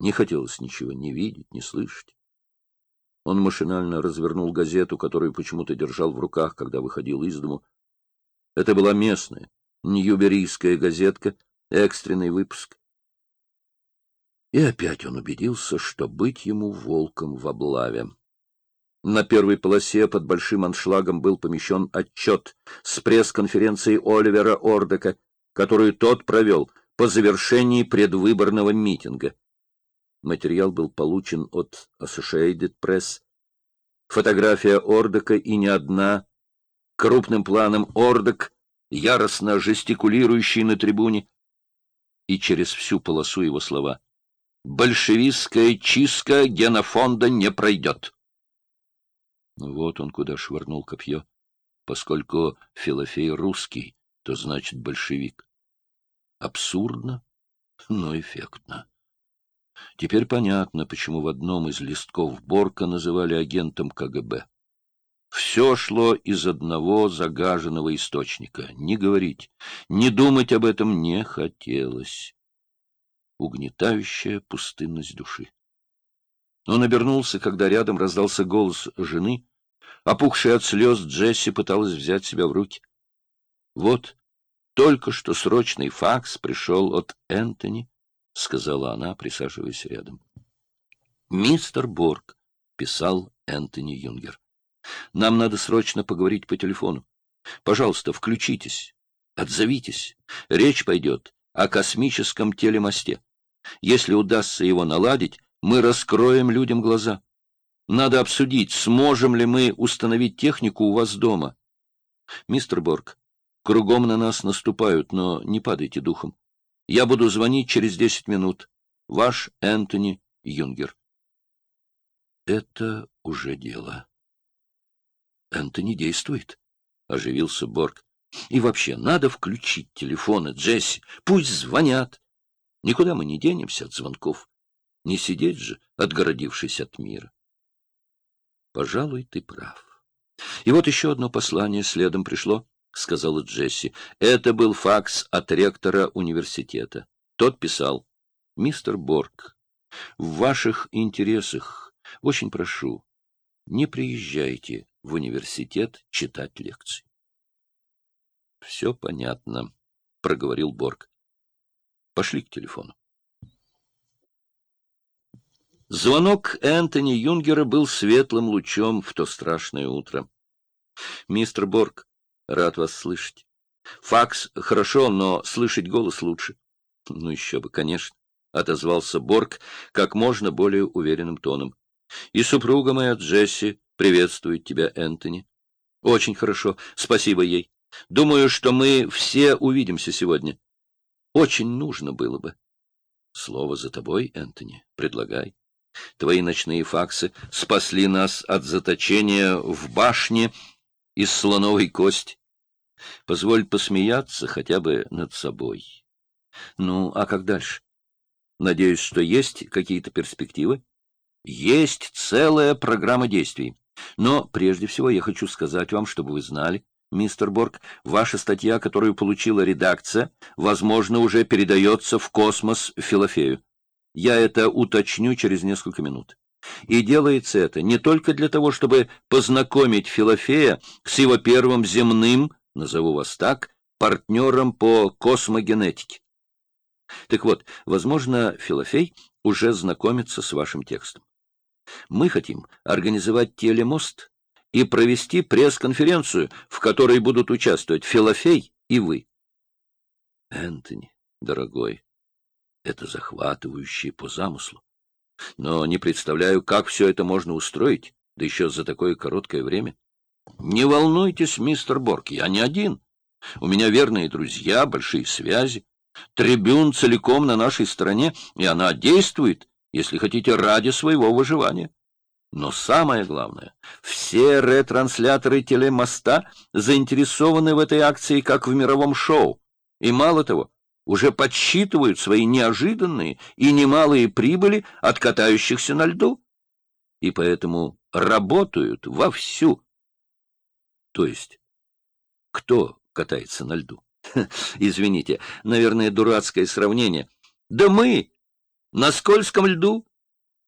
Не хотелось ничего не видеть, не слышать. Он машинально развернул газету, которую почему-то держал в руках, когда выходил из дому. Это была местная, ньюберийская газетка, экстренный выпуск. И опять он убедился, что быть ему волком в облаве. На первой полосе под большим аншлагом был помещен отчет с пресс-конференции Оливера Ордека, которую тот провел по завершении предвыборного митинга. Материал был получен от Associated Press. Фотография Ордека и не одна. Крупным планом Ордек, яростно жестикулирующий на трибуне, и через всю полосу его слова — большевистская чистка генофонда не пройдет. Вот он куда швырнул копье. Поскольку Филофей русский, то значит большевик. Абсурдно, но эффектно. Теперь понятно, почему в одном из листков Борка называли агентом КГБ. Все шло из одного загаженного источника. Не говорить, не думать об этом не хотелось угнетающая пустынность души. Он обернулся, когда рядом раздался голос жены. Опухшая от слез, Джесси пыталась взять себя в руки. «Вот, только что срочный факс пришел от Энтони», — сказала она, присаживаясь рядом. «Мистер Борг», — писал Энтони Юнгер, — «нам надо срочно поговорить по телефону. Пожалуйста, включитесь, отзовитесь. Речь пойдет о космическом телемосте. Если удастся его наладить, мы раскроем людям глаза. Надо обсудить, сможем ли мы установить технику у вас дома. Мистер Борг, кругом на нас наступают, но не падайте духом. Я буду звонить через десять минут. Ваш Энтони Юнгер. Это уже дело. Энтони действует, — оживился Борг. И вообще, надо включить телефоны, Джесси. Пусть звонят. Никуда мы не денемся от звонков. Не сидеть же, отгородившись от мира. Пожалуй, ты прав. И вот еще одно послание следом пришло, — сказала Джесси. Это был факс от ректора университета. Тот писал. Мистер Борг, в ваших интересах, очень прошу, не приезжайте в университет читать лекции. — Все понятно, — проговорил Борг. Пошли к телефону. Звонок Энтони Юнгера был светлым лучом в то страшное утро. «Мистер Борг, рад вас слышать. Факс хорошо, но слышать голос лучше». «Ну еще бы, конечно», — отозвался Борг как можно более уверенным тоном. «И супруга моя Джесси приветствует тебя, Энтони». «Очень хорошо, спасибо ей. Думаю, что мы все увидимся сегодня». Очень нужно было бы. Слово за тобой, Энтони. Предлагай. Твои ночные факсы спасли нас от заточения в башне из слоновой кости. Позволь посмеяться хотя бы над собой. Ну, а как дальше? Надеюсь, что есть какие-то перспективы? Есть целая программа действий. Но прежде всего я хочу сказать вам, чтобы вы знали, мистер Борг, ваша статья, которую получила редакция, возможно, уже передается в космос Филофею. Я это уточню через несколько минут. И делается это не только для того, чтобы познакомить Филофея с его первым земным, назову вас так, партнером по космогенетике. Так вот, возможно, Филофей уже знакомится с вашим текстом. Мы хотим организовать телемост и провести пресс-конференцию, в которой будут участвовать Филофей и вы. Энтони, дорогой, это захватывающее по замыслу. Но не представляю, как все это можно устроить, да еще за такое короткое время. Не волнуйтесь, мистер Борг, я не один. У меня верные друзья, большие связи. Трибюн целиком на нашей стороне, и она действует, если хотите, ради своего выживания. Но самое главное, все ретрансляторы телемоста заинтересованы в этой акции как в мировом шоу. И мало того, уже подсчитывают свои неожиданные и немалые прибыли от катающихся на льду. И поэтому работают вовсю. То есть, кто катается на льду? Извините, наверное, дурацкое сравнение. Да мы! На скользком льду